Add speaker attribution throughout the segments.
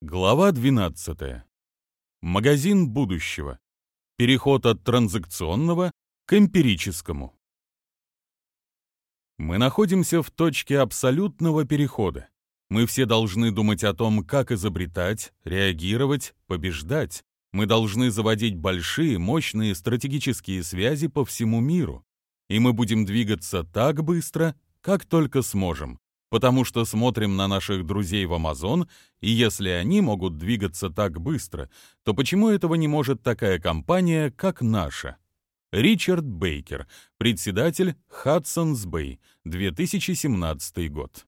Speaker 1: Глава 12. Магазин будущего. Переход от транзакционного к эмпирическому. Мы находимся в точке абсолютного перехода. Мы все должны думать о том, как изобретать, реагировать, побеждать. Мы должны заводить большие, мощные стратегические связи по всему миру. И мы будем двигаться так быстро, как только сможем, потому что смотрим на наших друзей в Amazon, и если они могут двигаться так быстро, то почему этого не может такая компания, как наша? Ричард Бейкер, председатель Hudson's Bay, 2017 год.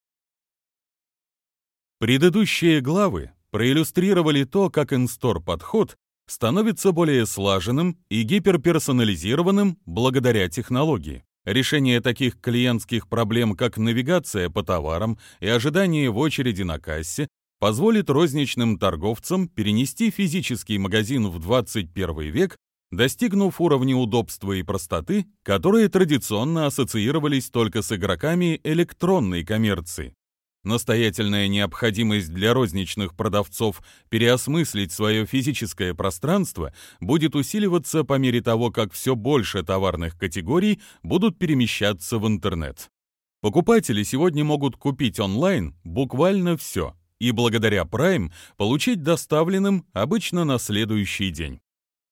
Speaker 1: Предыдущие главы проиллюстрировали то, как инстор-подход становится более слаженным и гиперперсонализированным благодаря технологии. Решение таких клиентских проблем, как навигация по товарам и ожидание в очереди на кассе, позволит розничным торговцам перенести физический магазин в 21 век, достигнув уровня удобства и простоты, которые традиционно ассоциировались только с игроками электронной коммерции. Настоятельная необходимость для розничных продавцов переосмыслить свое физическое пространство будет усиливаться по мере того, как все больше товарных категорий будут перемещаться в интернет. Покупатели сегодня могут купить онлайн буквально все и благодаря Prime получить доставленным обычно на следующий день.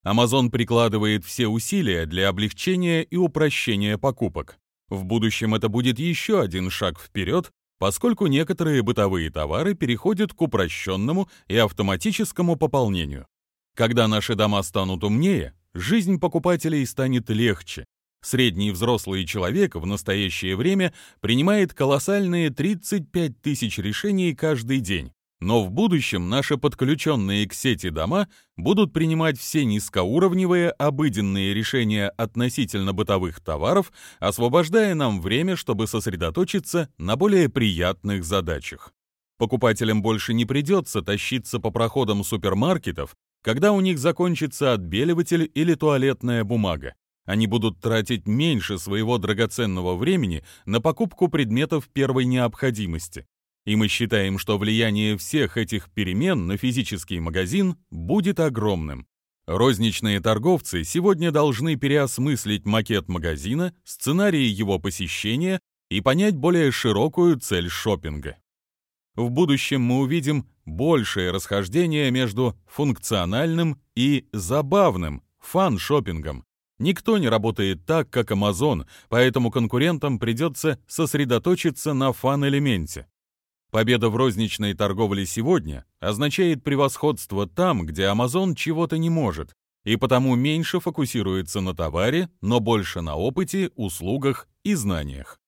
Speaker 1: Amazon прикладывает все усилия для облегчения и упрощения покупок. В будущем это будет еще один шаг вперед поскольку некоторые бытовые товары переходят к упрощенному и автоматическому пополнению. Когда наши дома станут умнее, жизнь покупателей станет легче. Средний взрослый человек в настоящее время принимает колоссальные 35 тысяч решений каждый день, но в будущем наши подключенные к сети дома будут принимать все низкоуровневые обыденные решения относительно бытовых товаров, освобождая нам время, чтобы сосредоточиться на более приятных задачах. Покупателям больше не придется тащиться по проходам супермаркетов, когда у них закончится отбеливатель или туалетная бумага. Они будут тратить меньше своего драгоценного времени на покупку предметов первой необходимости. И мы считаем, что влияние всех этих перемен на физический магазин будет огромным. Розничные торговцы сегодня должны переосмыслить макет магазина, сценарии его посещения и понять более широкую цель шопинга. В будущем мы увидим большее расхождение между функциональным и забавным фан-шопингом. Никто не работает так, как Amazon, поэтому конкурентам придется сосредоточиться на фан-элементе. Победа в розничной торговле сегодня означает превосходство там, где Amazon чего-то не может, и потому меньше фокусируется на товаре, но больше на опыте, услугах и знаниях.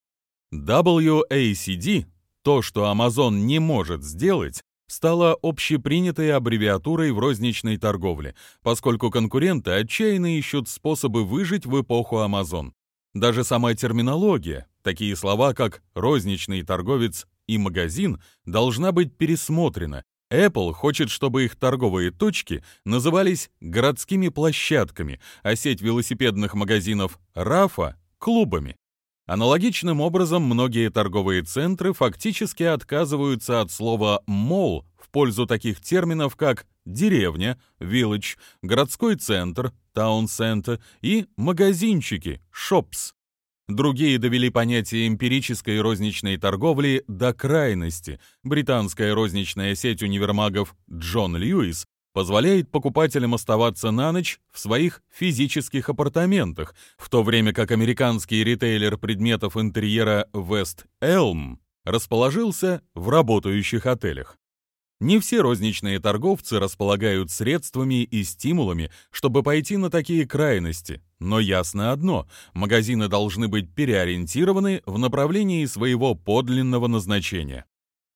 Speaker 1: WACD, то, что Amazon не может сделать, стала общепринятой аббревиатурой в розничной торговле, поскольку конкуренты отчаянно ищут способы выжить в эпоху Amazon. Даже сама терминология, такие слова как «розничный торговец» и магазин должна быть пересмотрена. Apple хочет, чтобы их торговые точки назывались городскими площадками, а сеть велосипедных магазинов RAFA – клубами. Аналогичным образом многие торговые центры фактически отказываются от слова «мол» в пользу таких терминов, как деревня, village, городской центр, center и магазинчики, shops. Другие довели понятие эмпирической розничной торговли до крайности. Британская розничная сеть универмагов Джон Льюис позволяет покупателям оставаться на ночь в своих физических апартаментах, в то время как американский ритейлер предметов интерьера West Elm расположился в работающих отелях. Не все розничные торговцы располагают средствами и стимулами, чтобы пойти на такие крайности, но ясно одно – магазины должны быть переориентированы в направлении своего подлинного назначения.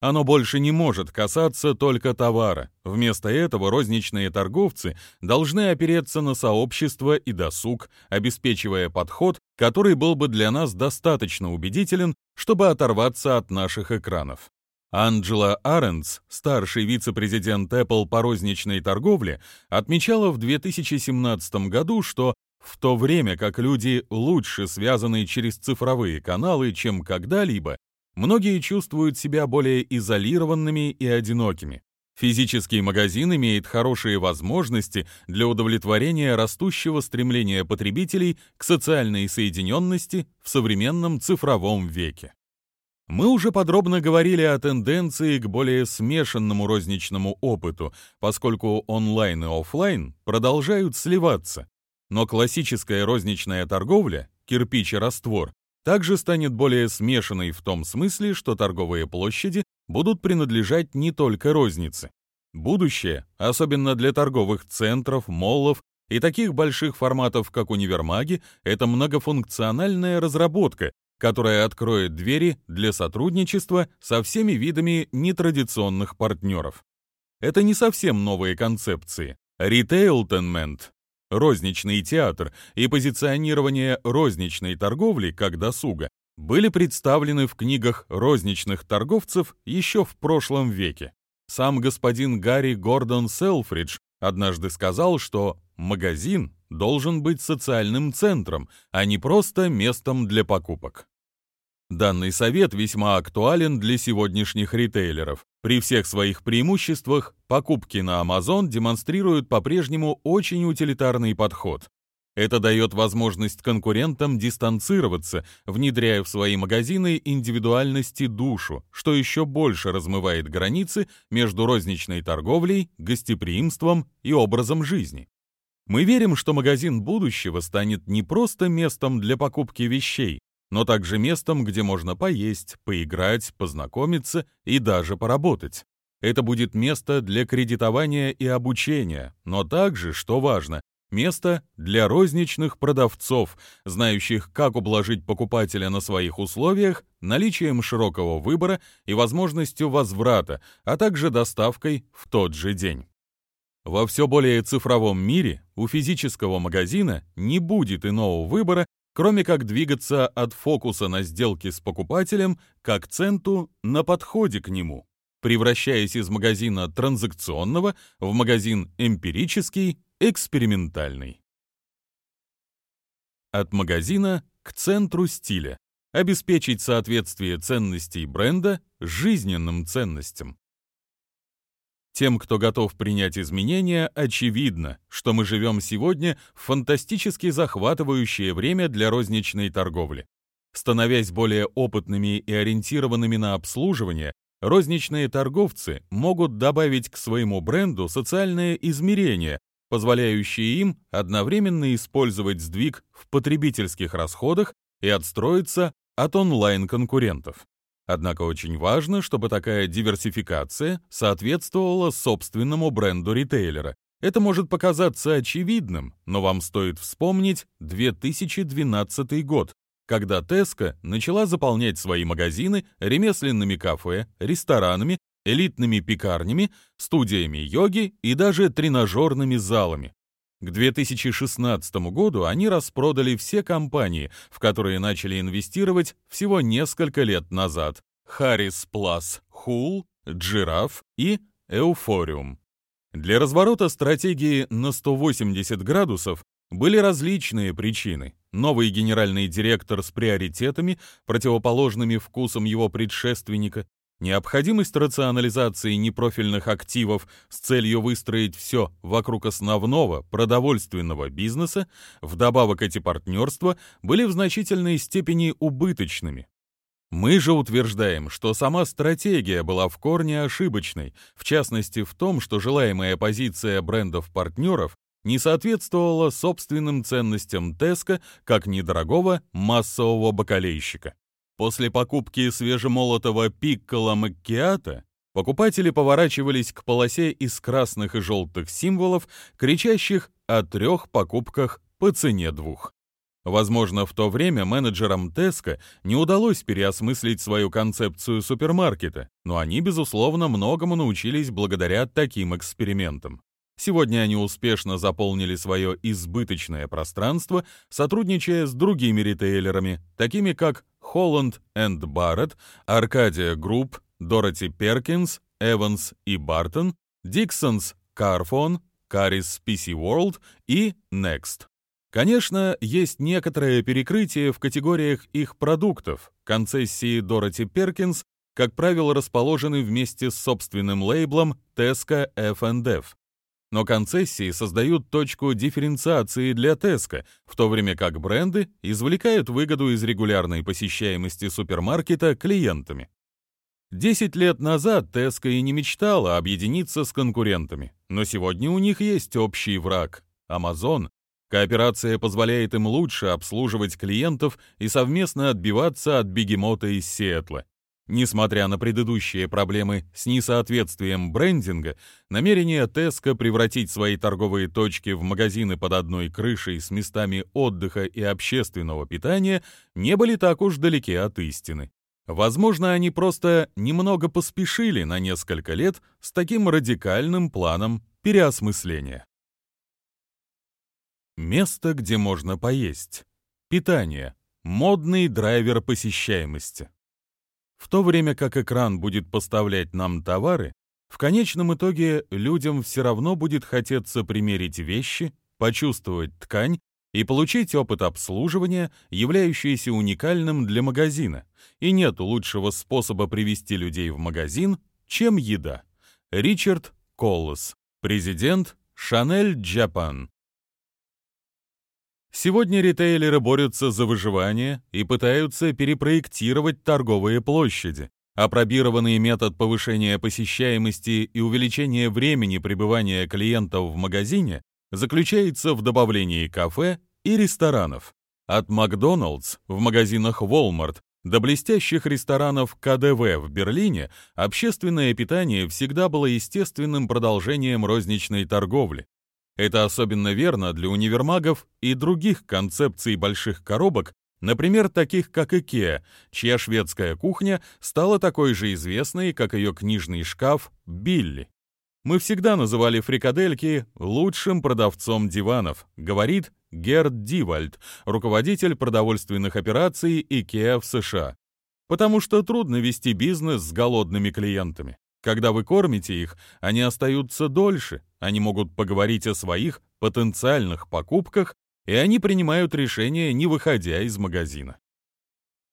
Speaker 1: Оно больше не может касаться только товара. Вместо этого розничные торговцы должны опереться на сообщество и досуг, обеспечивая подход, который был бы для нас достаточно убедителен, чтобы оторваться от наших экранов. Анджела Аренс, старший вице-президент Apple по розничной торговле, отмечала в 2017 году, что в то время как люди лучше связаны через цифровые каналы, чем когда-либо, многие чувствуют себя более изолированными и одинокими. Физический магазин имеет хорошие возможности для удовлетворения растущего стремления потребителей к социальной соединенности в современном цифровом веке. Мы уже подробно говорили о тенденции к более смешанному розничному опыту, поскольку онлайн и офлайн продолжают сливаться. Но классическая розничная торговля, кирпич и раствор, также станет более смешанной в том смысле, что торговые площади будут принадлежать не только рознице. Будущее, особенно для торговых центров, моллов и таких больших форматов, как универмаги, это многофункциональная разработка, которая откроет двери для сотрудничества со всеми видами нетрадиционных партнеров. Это не совсем новые концепции. Ритейлтенмент, розничный театр и позиционирование розничной торговли как досуга были представлены в книгах розничных торговцев еще в прошлом веке. Сам господин Гарри Гордон Селфридж однажды сказал, что магазин должен быть социальным центром, а не просто местом для покупок. Данный совет весьма актуален для сегодняшних ритейлеров. При всех своих преимуществах покупки на Amazon демонстрируют по-прежнему очень утилитарный подход. Это дает возможность конкурентам дистанцироваться, внедряя в свои магазины индивидуальности душу, что еще больше размывает границы между розничной торговлей, гостеприимством и образом жизни. Мы верим, что магазин будущего станет не просто местом для покупки вещей, но также местом, где можно поесть, поиграть, познакомиться и даже поработать. Это будет место для кредитования и обучения, но также, что важно, место для розничных продавцов, знающих, как ублажить покупателя на своих условиях, наличием широкого выбора и возможностью возврата, а также доставкой в тот же день. Во все более цифровом мире у физического магазина не будет иного выбора, кроме как двигаться от фокуса на сделке с покупателем к акценту на подходе к нему, превращаясь из магазина транзакционного в магазин эмпирический, экспериментальный. От магазина к центру стиля. Обеспечить соответствие ценностей бренда жизненным ценностям. Тем, кто готов принять изменения, очевидно, что мы живем сегодня в фантастически захватывающее время для розничной торговли. Становясь более опытными и ориентированными на обслуживание, розничные торговцы могут добавить к своему бренду социальное измерение, позволяющее им одновременно использовать сдвиг в потребительских расходах и отстроиться от онлайн-конкурентов. Однако очень важно, чтобы такая диверсификация соответствовала собственному бренду ритейлера. Это может показаться очевидным, но вам стоит вспомнить 2012 год, когда Tesco начала заполнять свои магазины ремесленными кафе, ресторанами, элитными пекарнями, студиями йоги и даже тренажерными залами. К 2016 году они распродали все компании, в которые начали инвестировать всего несколько лет назад. Harris Plus, Hull, Giraffe и Euphorium. Для разворота стратегии на 180 градусов были различные причины. Новый генеральный директор с приоритетами, противоположными вкусам его предшественника, Необходимость рационализации непрофильных активов с целью выстроить все вокруг основного продовольственного бизнеса, вдобавок эти партнерства были в значительной степени убыточными. Мы же утверждаем, что сама стратегия была в корне ошибочной, в частности в том, что желаемая позиция брендов-партнеров не соответствовала собственным ценностям Теска как недорогого массового бакалейщика. После покупки свежемолотого пиккола маккиата покупатели поворачивались к полосе из красных и желтых символов, кричащих о трех покупках по цене двух. Возможно, в то время менеджерам Tesco не удалось переосмыслить свою концепцию супермаркета, но они, безусловно, многому научились благодаря таким экспериментам. Сегодня они успешно заполнили свое избыточное пространство, сотрудничая с другими ритейлерами, такими как Holland & Barrett, Arcadia Group, Dorothy Perkins, Evans и Burton, Dixons Carphone, Currys PC World и Next. Конечно, есть некоторое перекрытие в категориях их продуктов. Концессии Dorothy Perkins как правило, расположены вместе с собственным лейблом Tesco F&F. Но концессии создают точку дифференциации для Tesco, в то время как бренды извлекают выгоду из регулярной посещаемости супермаркета клиентами. Десять лет назад Tesco и не мечтала объединиться с конкурентами, но сегодня у них есть общий враг – Amazon. Кооперация позволяет им лучше обслуживать клиентов и совместно отбиваться от бегемота из Сиэтла. Несмотря на предыдущие проблемы с несоответствием брендинга, намерение Tesco превратить свои торговые точки в магазины под одной крышей с местами отдыха и общественного питания не были так уж далеки от истины. Возможно, они просто немного поспешили на несколько лет с таким радикальным планом переосмысления. Место, где можно поесть. Питание. Модный драйвер посещаемости. В то время как экран будет поставлять нам товары, в конечном итоге людям все равно будет хотеться примерить вещи, почувствовать ткань и получить опыт обслуживания, являющийся уникальным для магазина. И нет лучшего способа привести людей в магазин, чем еда. Ричард Коллс, президент Chanel Japan. Сегодня ритейлеры борются за выживание и пытаются перепроектировать торговые площади. Апробированный метод повышения посещаемости и увеличения времени пребывания клиентов в магазине заключается в добавлении кафе и ресторанов. От Макдоналдс в магазинах Walmart до блестящих ресторанов КДВ в Берлине общественное питание всегда было естественным продолжением розничной торговли. Это особенно верно для универмагов и других концепций больших коробок, например, таких как IKEA, чья шведская кухня стала такой же известной, как ее книжный шкаф Билли. Мы всегда называли фрикадельки лучшим продавцом диванов, говорит Герд Дивальд, руководитель продовольственных операций IKEA в США. Потому что трудно вести бизнес с голодными клиентами. Когда вы кормите их, они остаются дольше, они могут поговорить о своих потенциальных покупках, и они принимают решения, не выходя из магазина.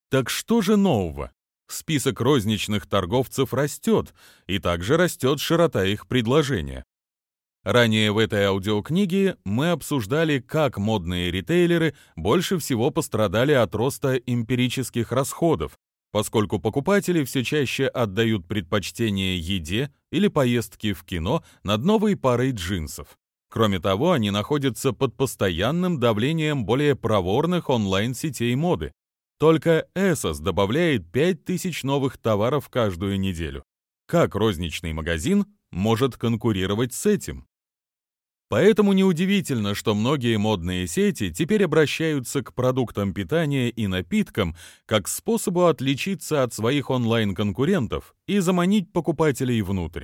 Speaker 1: Так что же нового? список розничных торговцев растет, и также растет широта их предложения. Ранее в этой аудиокниге мы обсуждали, как модные ритейлеры больше всего пострадали от роста эмпирических расходов, поскольку покупатели все чаще отдают предпочтение еде или поездке в кино над новой парой джинсов. Кроме того, они находятся под постоянным давлением более проворных онлайн-сетей моды, только Эсос добавляет 5000 новых товаров каждую неделю. Как розничный магазин может конкурировать с этим? Поэтому неудивительно, что многие модные сети теперь обращаются к продуктам питания и напиткам как способу отличиться от своих онлайн-конкурентов и заманить покупателей внутрь.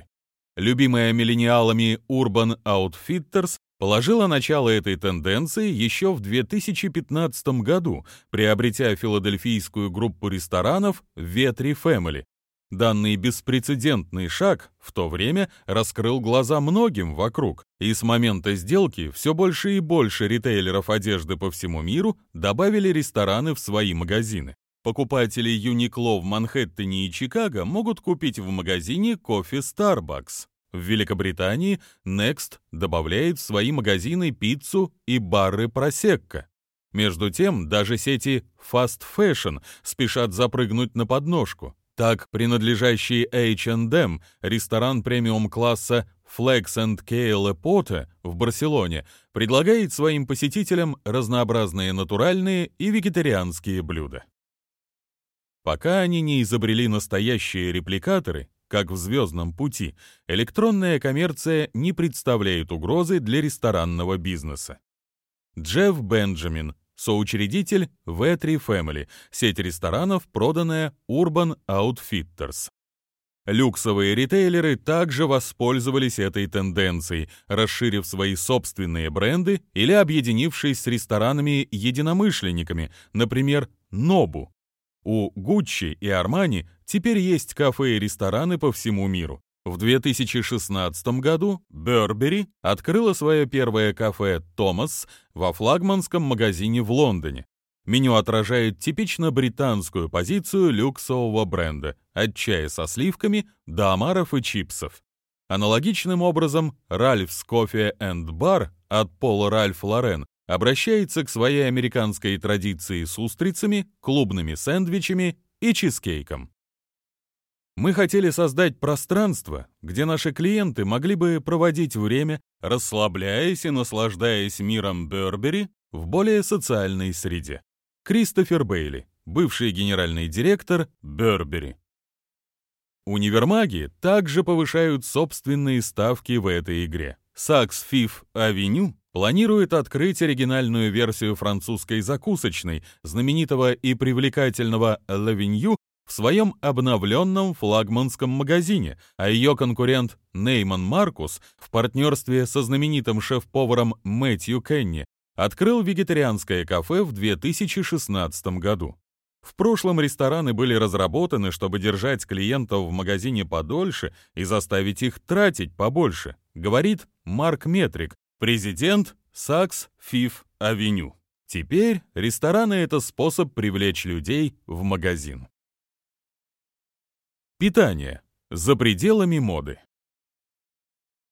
Speaker 1: Любимая миллениалами Urban Outfitters положила начало этой тенденции еще в 2015 году, приобретя филадельфийскую группу ресторанов Ветри Family. Данный беспрецедентный шаг в то время раскрыл глаза многим вокруг, и с момента сделки все больше и больше ритейлеров одежды по всему миру добавили рестораны в свои магазины. Покупатели Uniqlo в Манхэттене и Чикаго могут купить в магазине кофе Starbucks. В Великобритании Next добавляет в свои магазины пиццу и бары просекко. Между тем, даже сети Fast Fashion спешат запрыгнуть на подножку. Так, принадлежащий H&M, ресторан премиум-класса Flex and Kale Epote в Барселоне, предлагает своим посетителям разнообразные натуральные и вегетарианские блюда. Пока они не изобрели настоящие репликаторы, как в «Звездном пути», электронная коммерция не представляет угрозы для ресторанного бизнеса. Джефф Бенджамин, соучредитель V3 Family, сеть ресторанов, проданная Urban Outfitters. Люксовые ритейлеры также воспользовались этой тенденцией, расширив свои собственные бренды или объединившись с ресторанами-единомышленниками, например, Нобу. У Гуччи и Армани теперь есть кафе и рестораны по всему миру. В 2016 году Burberry открыла свое первое кафе «Томас» во флагманском магазине в Лондоне. Меню отражает типично британскую позицию люксового бренда. от чая со сливками до омаров и чипсов. Аналогичным образом Ralph's Coffee and Bar от Пола Ральф Лорен обращается к своей американской традиции с устрицами, клубными сэндвичами и чизкейком. Мы хотели создать пространство, где наши клиенты могли бы проводить время, расслабляясь и наслаждаясь миром Бербери в более социальной среде. Кристофер Бейли, бывший генеральный директор Бербери. Универмаги также повышают собственные ставки в этой игре. Saks Fifth Avenue планирует открыть оригинальную версию французской закусочной, знаменитого и привлекательного L'Avenue, в своем обновленном флагманском магазине, а ее конкурент Нейман Маркус в партнерстве со знаменитым шеф-поваром Мэтью Кенни открыл вегетарианское кафе в 2016 году. В прошлом рестораны были разработаны, чтобы держать клиентов в магазине подольше и заставить их тратить побольше, говорит Марк Метрик, президент Saks Fifth Avenue. Теперь рестораны — это способ привлечь людей в магазин. Питание. За пределами моды.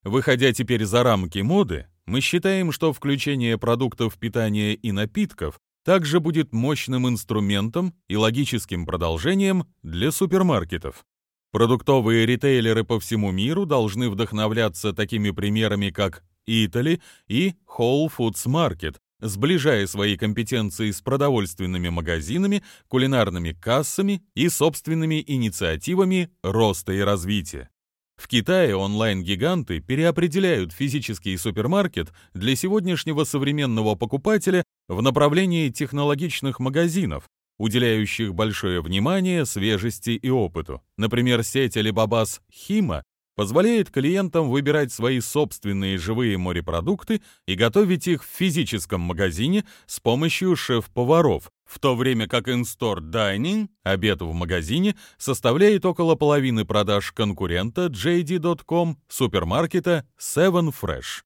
Speaker 1: Выходя теперь за рамки моды, мы считаем, что включение продуктов питания и напитков также будет мощным инструментом и логическим продолжением для супермаркетов. Продуктовые ритейлеры по всему миру должны вдохновляться такими примерами, как Italy и Whole Foods Market, сближая свои компетенции с продовольственными магазинами, кулинарными кассами и собственными инициативами роста и развития. В Китае онлайн-гиганты переопределяют физический супермаркет для сегодняшнего современного покупателя в направлении технологичных магазинов, уделяющих большое внимание свежести и опыту. Например, сеть Alibaba Хима позволяет клиентам выбирать свои собственные живые морепродукты и готовить их в физическом магазине с помощью шеф-поваров, в то время как in-store dining, обед в магазине, составляет около половины продаж конкурента JD.com супермаркета Seven Fresh.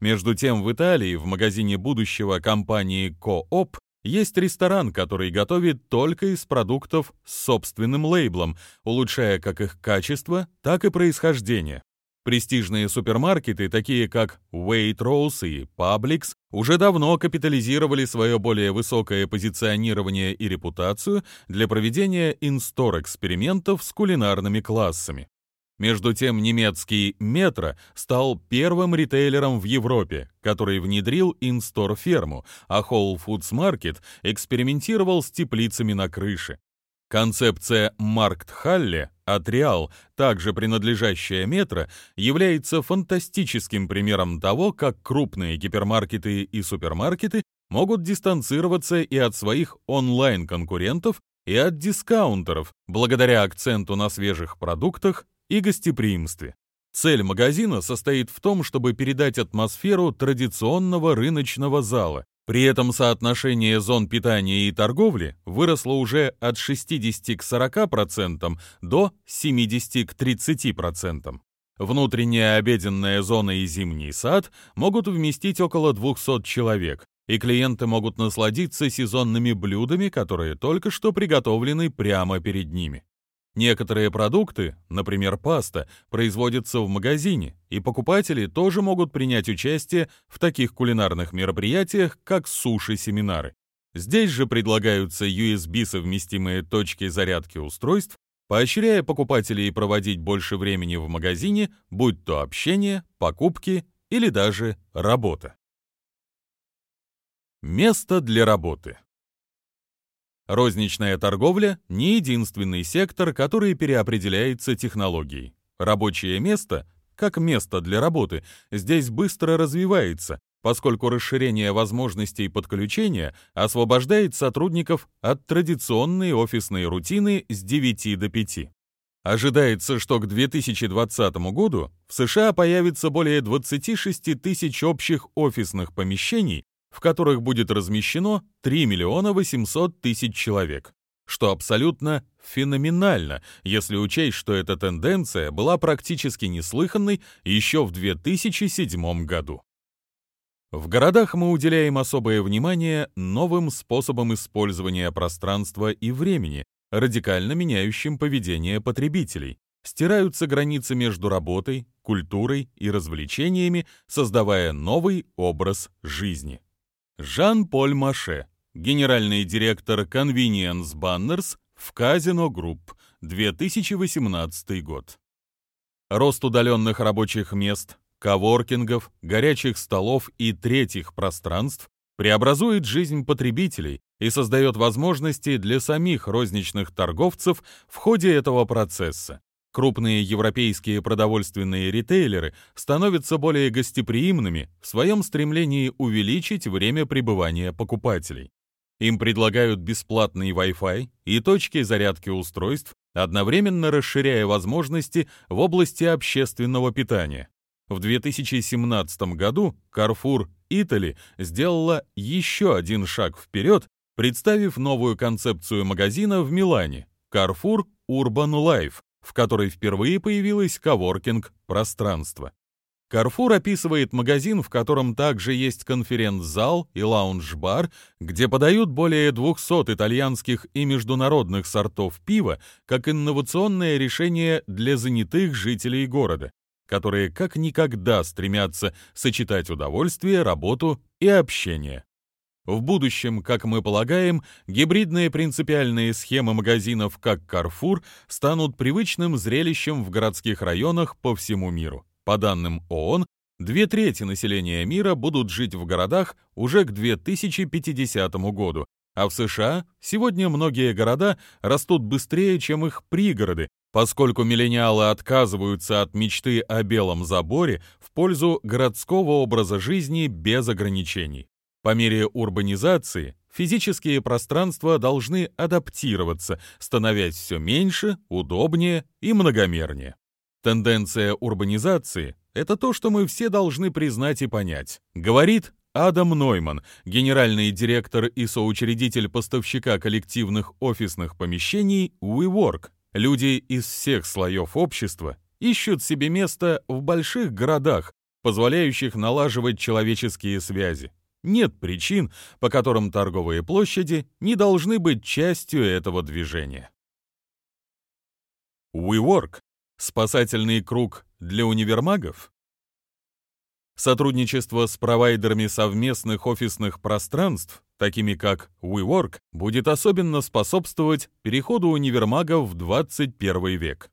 Speaker 1: Между тем в Италии в магазине будущего компании Coop есть ресторан, который готовит только из продуктов с собственным лейблом, улучшая как их качество, так и происхождение. Престижные супермаркеты, такие как Waitrose и Publix, уже давно капитализировали свое более высокое позиционирование и репутацию для проведения инстор экспериментов с кулинарными классами. Между тем, немецкий Метро стал первым ритейлером в Европе, который внедрил инстор-ферму, а Whole Foods Market экспериментировал с теплицами на крыше. Концепция Марктхалле от Реал, также принадлежащая Метро, является фантастическим примером того, как крупные гипермаркеты и супермаркеты могут дистанцироваться и от своих онлайн-конкурентов, и от дискаунтеров, благодаря акценту на свежих продуктах и гостеприимстве. Цель магазина состоит в том, чтобы передать атмосферу традиционного рыночного зала. При этом соотношение зон питания и торговли выросло уже от 60 к 40% до 70 к 30%. Внутренняя обеденная зона и зимний сад могут вместить около 200 человек, и клиенты могут насладиться сезонными блюдами, которые только что приготовлены прямо перед ними. Некоторые продукты, например, паста, производятся в магазине, и покупатели тоже могут принять участие в таких кулинарных мероприятиях, как суши-семинары. Здесь же предлагаются USB-совместимые точки зарядки устройств, поощряя покупателей проводить больше времени в магазине, будь то общение, покупки или даже работа. Место для работы. Розничная торговля – не единственный сектор, который переопределяется технологией. Рабочее место, как место для работы, здесь быстро развивается, поскольку расширение возможностей подключения освобождает сотрудников от традиционной офисной рутины с 9 до 5. Ожидается, что к 2020 году в США появится более 26 тысяч общих офисных помещений, в которых будет размещено 3 миллиона 800 тысяч человек, что абсолютно феноменально, если учесть, что эта тенденция была практически неслыханной еще в 2007 году. В городах мы уделяем особое внимание новым способам использования пространства и времени, радикально меняющим поведение потребителей. Стираются границы между работой, культурой и развлечениями, создавая новый образ жизни. Жан-Поль Маше, генеральный директор Convenience Banners в Casino Group, 2018 год. Рост удаленных рабочих мест, коворкингов, горячих столов и третьих пространств преобразует жизнь потребителей и создает возможности для самих розничных торговцев в ходе этого процесса. Крупные европейские продовольственные ритейлеры становятся более гостеприимными в своем стремлении увеличить время пребывания покупателей. Им предлагают бесплатный Wi-Fi и точки зарядки устройств, одновременно расширяя возможности в области общественного питания. В 2017 году Carrefour Italy сделала еще один шаг вперед, представив новую концепцию магазина в Милане Carrefour Urban Life, в которой впервые появилось коворкинг-пространство. Carrefour описывает магазин, в котором также есть конференц-зал и лаунж-бар, где подают более 200 итальянских и международных сортов пива как инновационное решение для занятых жителей города, которые как никогда стремятся сочетать удовольствие, работу и общение. В будущем, как мы полагаем, гибридные принципиальные схемы магазинов как Carrefour станут привычным зрелищем в городских районах по всему миру. По данным ООН, две трети населения мира будут жить в городах уже к 2050 году, а в США сегодня многие города растут быстрее, чем их пригороды, поскольку миллениалы отказываются от мечты о белом заборе в пользу городского образа жизни без ограничений. По мере урбанизации физические пространства должны адаптироваться, становясь все меньше, удобнее и многомернее. Тенденция урбанизации – это то, что мы все должны признать и понять, говорит Адам Нойман, генеральный директор и соучредитель поставщика коллективных офисных помещений WeWork. Люди из всех слоев общества ищут себе место в больших городах, позволяющих налаживать человеческие связи. Нет причин, по которым торговые площади не должны быть частью этого движения. WeWork Спасательный круг для универмагов? Сотрудничество с провайдерами совместных офисных пространств, такими как WeWork, будет особенно способствовать переходу универмагов в 21 век.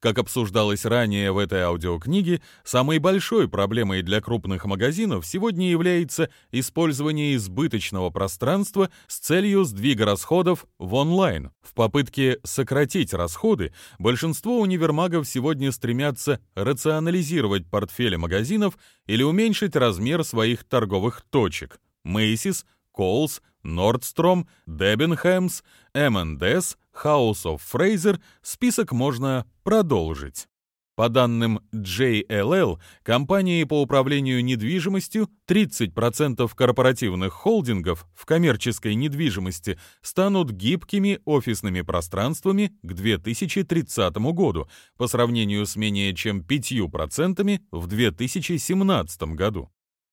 Speaker 1: Как обсуждалось ранее в этой аудиокниге, самой большой проблемой для крупных магазинов сегодня является использование избыточного пространства с целью сдвига расходов в онлайн. В попытке сократить расходы большинство универмагов сегодня стремятся рационализировать портфели магазинов или уменьшить размер своих торговых точек. Macy's, Kohl's, Nordstrom, Debenhams, M&S, House of Fraser список можно продолжить. По данным JLL, компании по управлению недвижимостью, 30% корпоративных холдингов в коммерческой недвижимости станут гибкими офисными пространствами к 2030 году по сравнению с менее чем 5% в 2017 году.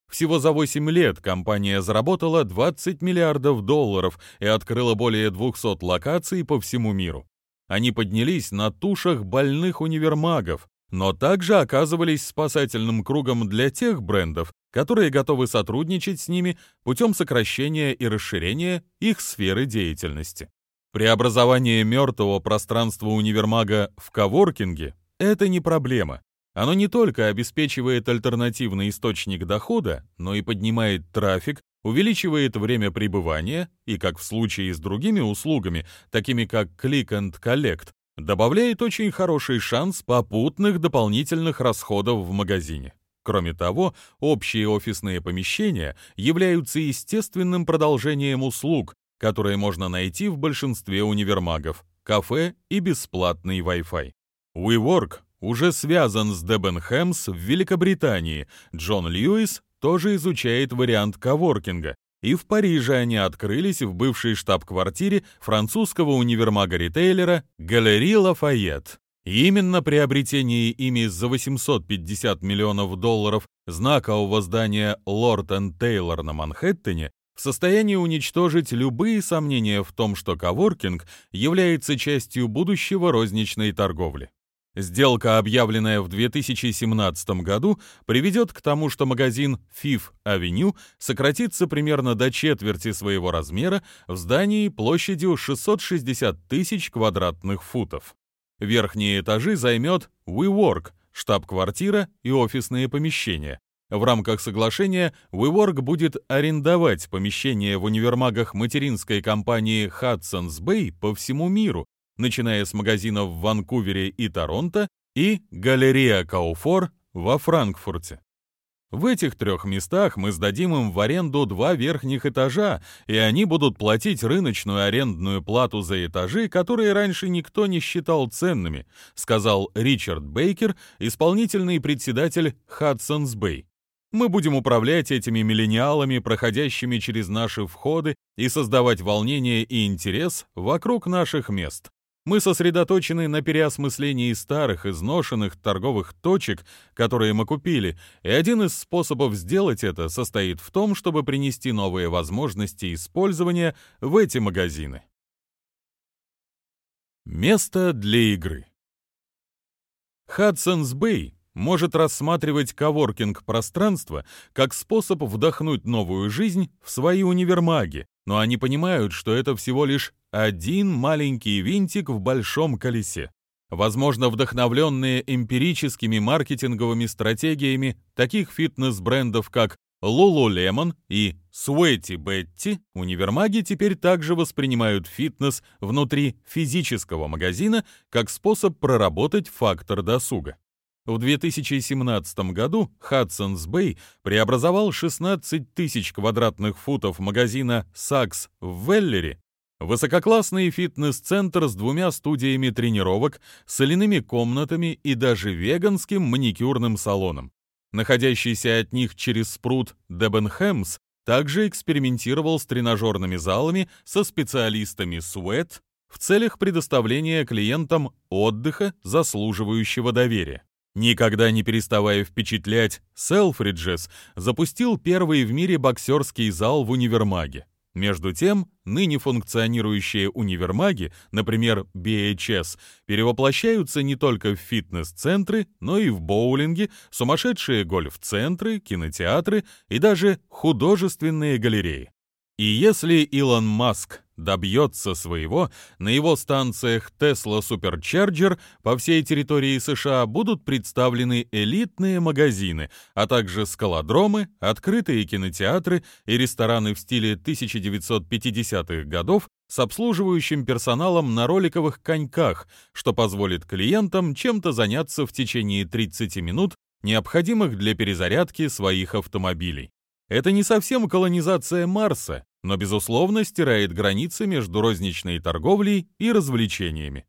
Speaker 1: Всего за 8 лет компания заработала 20 миллиардов долларов и открыла более 200 локаций по всему миру. Они поднялись на тушах больных универмагов, но также оказывались спасательным кругом для тех брендов, которые готовы сотрудничать с ними путем сокращения и расширения их сферы деятельности. Преобразование мертвого пространства универмага в коворкинге – это не проблема. Оно не только обеспечивает альтернативный источник дохода, но и поднимает трафик, увеличивает время пребывания и, как в случае с другими услугами, такими как Click and Collect, добавляет очень хороший шанс попутных дополнительных расходов в магазине. Кроме того, общие офисные помещения являются естественным продолжением услуг, которые можно найти в большинстве универмагов, кафе и бесплатный Wi-Fi. WeWork уже связан с Дебенхэмс в Великобритании. Джон Льюис тоже изучает вариант коворкинга. И в Париже они открылись в бывшей штаб-квартире французского универмага-ритейлера Галери Лафайет. именно приобретение ими за 850 миллионов долларов знакового здания Лорд Тейлор на Манхэттене в состоянии уничтожить любые сомнения в том, что коворкинг является частью будущего розничной торговли. Сделка, объявленная в 2017 году, приведет к тому, что магазин Fifth Avenue сократится примерно до четверти своего размера в здании площадью 660 тысяч квадратных футов. Верхние этажи займет WeWork, штаб-квартира и офисные помещения. В рамках соглашения WeWork будет арендовать помещения в универмагах материнской компании Hudson's Bay по всему миру, начиная с магазинов в Ванкувере и Торонто и галерея Кауфор во Франкфурте. В этих трех местах мы сдадим им в аренду два верхних этажа, и они будут платить рыночную арендную плату за этажи, которые раньше никто не считал ценными, сказал Ричард Бейкер, исполнительный председатель Hudson's Bay. Мы будем управлять этими миллениалами, проходящими через наши входы, и создавать волнение и интерес вокруг наших мест. Мы сосредоточены на переосмыслении старых, изношенных торговых точек, которые мы купили, и один из способов сделать это состоит в том, чтобы принести новые возможности использования в эти магазины. Место для игры Hudson's Bay может рассматривать коворкинг-пространство как способ вдохнуть новую жизнь в свои универмаги, но они понимают, что это всего лишь один маленький винтик в большом колесе. Возможно, вдохновленные эмпирическими маркетинговыми стратегиями таких фитнес-брендов, как Lululemon и Sweaty Betty, универмаги теперь также воспринимают фитнес внутри физического магазина как способ проработать фактор досуга. В 2017 году Hudson's Bay преобразовал 16 тысяч квадратных футов магазина Saks в Веллере Высококлассный фитнес-центр с двумя студиями тренировок, соляными комнатами и даже веганским маникюрным салоном. Находящийся от них через спрут Дебенхэмс также экспериментировал с тренажерными залами со специалистами Sweat в целях предоставления клиентам отдыха, заслуживающего доверия. Никогда не переставая впечатлять, Selfridges запустил первый в мире боксерский зал в универмаге. Между тем, ныне функционирующие универмаги, например, BHS, перевоплощаются не только в фитнес-центры, но и в боулинги, сумасшедшие гольф-центры, кинотеатры и даже художественные галереи. И если Илон Маск добьется своего, на его станциях Tesla Supercharger по всей территории США будут представлены элитные магазины, а также скалодромы, открытые кинотеатры и рестораны в стиле 1950-х годов с обслуживающим персоналом на роликовых коньках, что позволит клиентам чем-то заняться в течение 30 минут, необходимых для перезарядки своих автомобилей. Это не совсем колонизация Марса, но, безусловно, стирает границы между розничной торговлей и развлечениями.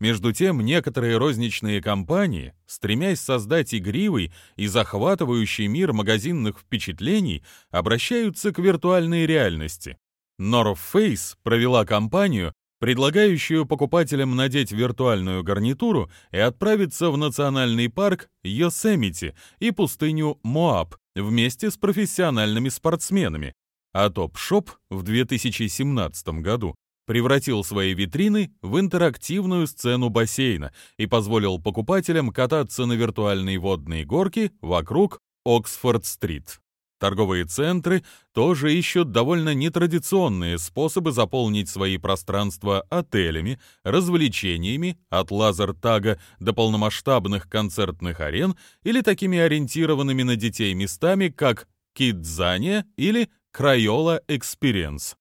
Speaker 1: Между тем, некоторые розничные компании, стремясь создать игривый и захватывающий мир магазинных впечатлений, обращаются к виртуальной реальности. North Face провела кампанию, предлагающую покупателям надеть виртуальную гарнитуру и отправиться в национальный парк Йосемити и пустыню Моаб вместе с профессиональными спортсменами, а Topshop в 2017 году превратил свои витрины в интерактивную сцену бассейна и позволил покупателям кататься на виртуальной водной горке вокруг Оксфорд-стрит. Торговые центры тоже ищут довольно нетрадиционные способы заполнить свои пространства отелями, развлечениями, от лазертага до полномасштабных концертных арен или такими ориентированными на детей местами, как Кидзания или Crayola Experience.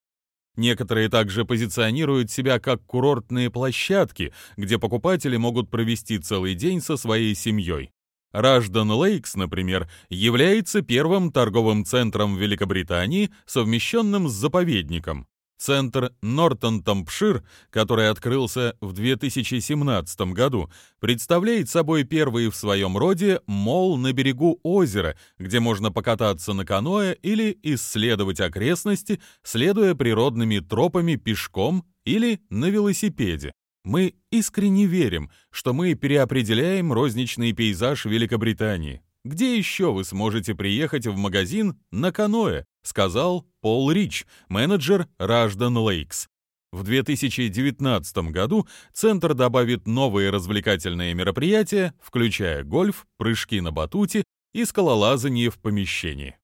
Speaker 1: Некоторые также позиционируют себя как курортные площадки, где покупатели могут провести целый день со своей семьей. Раждан Лейкс, например, является первым торговым центром Великобритании, совмещенным с заповедником. Центр Нортон-Тампшир, который открылся в 2017 году, представляет собой первый в своем роде мол на берегу озера, где можно покататься на каноэ или исследовать окрестности, следуя природными тропами пешком или на велосипеде. Мы искренне верим, что мы переопределяем розничный пейзаж Великобритании. Где еще вы сможете приехать в магазин на каноэ? Сказал Пол Рич, менеджер Раждан Лейкс. В 2019 году центр добавит новые развлекательные мероприятия, включая гольф, прыжки на батуте и скалолазание в помещении.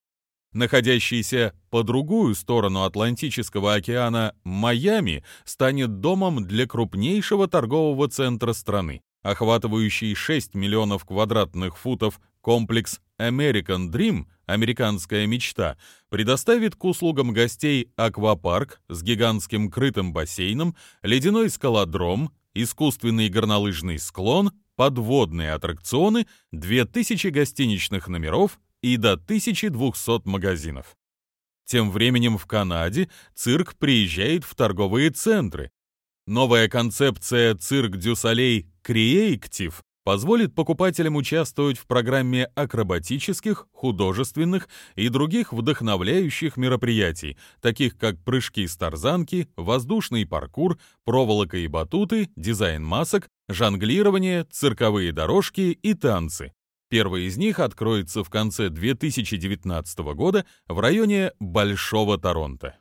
Speaker 1: Находящийся по другую сторону Атлантического океана Майами станет домом для крупнейшего торгового центра страны, охватывающий 6 миллионов квадратных футов комплекс American Dream, американская мечта, предоставит к услугам гостей аквапарк с гигантским крытым бассейном, ледяной скалодром, искусственный горнолыжный склон, подводные аттракционы, 2000 гостиничных номеров и до 1200 магазинов. Тем временем в Канаде цирк приезжает в торговые центры. Новая концепция «Cirque du Soleil Creactive» позволит покупателям участвовать в программе акробатических, художественных и других вдохновляющих мероприятий, таких как прыжки с тарзанки, воздушный паркур, проволока и батуты, дизайн масок, жонглирование, цирковые дорожки и танцы. Первый из них откроется в конце 2019 года в районе Большого Торонто.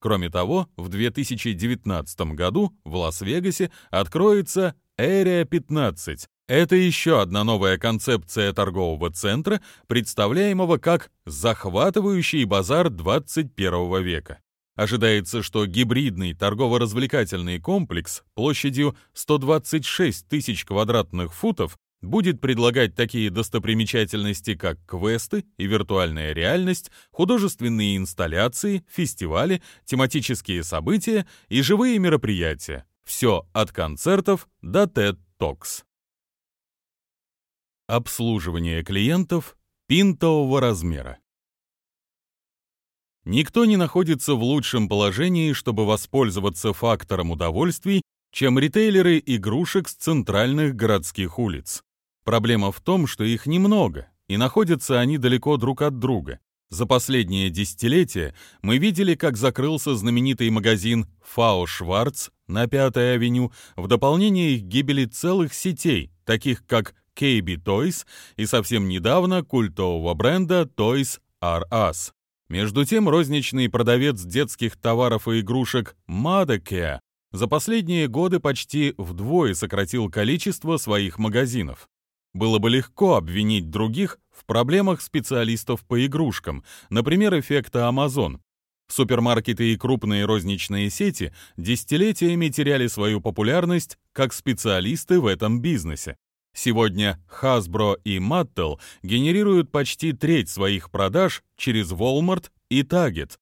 Speaker 1: Кроме того, в 2019 году в Лас-Вегасе откроется Area 15. Это еще одна новая концепция торгового центра, представляемого как захватывающий базар 21 века. Ожидается, что гибридный торгово-развлекательный комплекс площадью 126 тысяч квадратных футов будет предлагать такие достопримечательности, как квесты и виртуальная реальность, художественные инсталляции, фестивали, тематические события и живые мероприятия. Все от концертов до TED Talks. Обслуживание клиентов пинтового размера. Никто не находится в лучшем положении, чтобы воспользоваться фактором удовольствий, чем ритейлеры игрушек с центральных городских улиц. Проблема в том, что их немного, и находятся они далеко друг от друга. За последнее десятилетие мы видели, как закрылся знаменитый магазин «Фао Шварц» на Пятой авеню в дополнение к гибели целых сетей, таких как KB Toys и совсем недавно культового бренда Toys R Us. Между тем, розничный продавец детских товаров и игрушек Madacare за последние годы почти вдвое сократил количество своих магазинов. Было бы легко обвинить других в проблемах специалистов по игрушкам, например, эффекта Amazon. Супермаркеты и крупные розничные сети десятилетиями теряли свою популярность как специалисты в этом бизнесе. Сегодня Hasbro и Mattel генерируют почти треть своих продаж через Walmart и Target.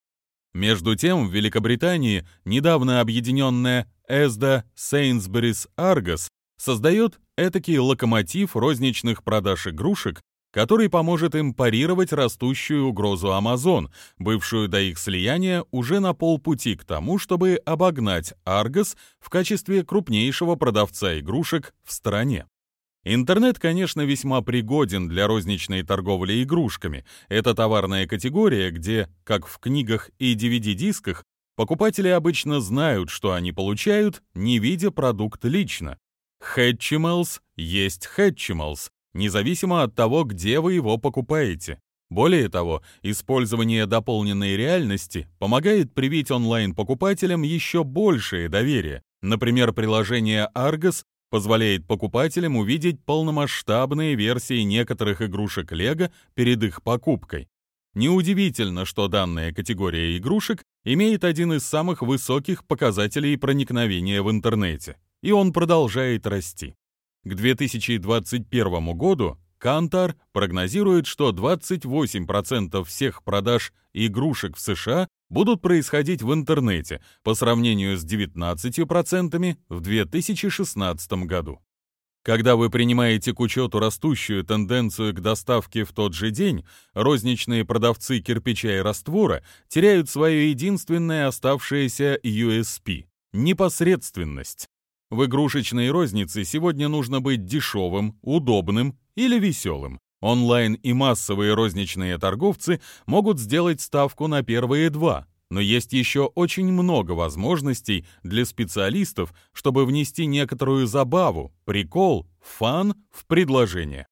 Speaker 1: Между тем, в Великобритании недавно объединенная ESDA Sainsbury's Argos создает этакий локомотив розничных продаж игрушек, который поможет им парировать растущую угрозу Amazon, бывшую до их слияния уже на полпути к тому, чтобы обогнать Argos в качестве крупнейшего продавца игрушек в стране. Интернет, конечно, весьма пригоден для розничной торговли игрушками. Это товарная категория, где, как в книгах и DVD-дисках, покупатели обычно знают, что они получают, не видя продукт лично. Hatchimals есть Hatchimals, независимо от того, где вы его покупаете. Более того, использование дополненной реальности помогает привить онлайн-покупателям еще большее доверие. Например, приложение Argos позволяет покупателям увидеть полномасштабные версии некоторых игрушек Lego перед их покупкой. Неудивительно, что данная категория игрушек имеет один из самых высоких показателей проникновения в интернете и он продолжает расти. К 2021 году Кантар прогнозирует, что 28% всех продаж игрушек в США будут происходить в интернете по сравнению с 19% в 2016 году. Когда вы принимаете к учету растущую тенденцию к доставке в тот же день, розничные продавцы кирпича и раствора теряют свое единственное оставшееся USP – непосредственность. В игрушечной рознице сегодня нужно быть дешевым, удобным или веселым. Онлайн и массовые розничные торговцы могут сделать ставку на первые два, но есть еще очень много возможностей для специалистов, чтобы внести некоторую забаву, прикол, фан в предложение.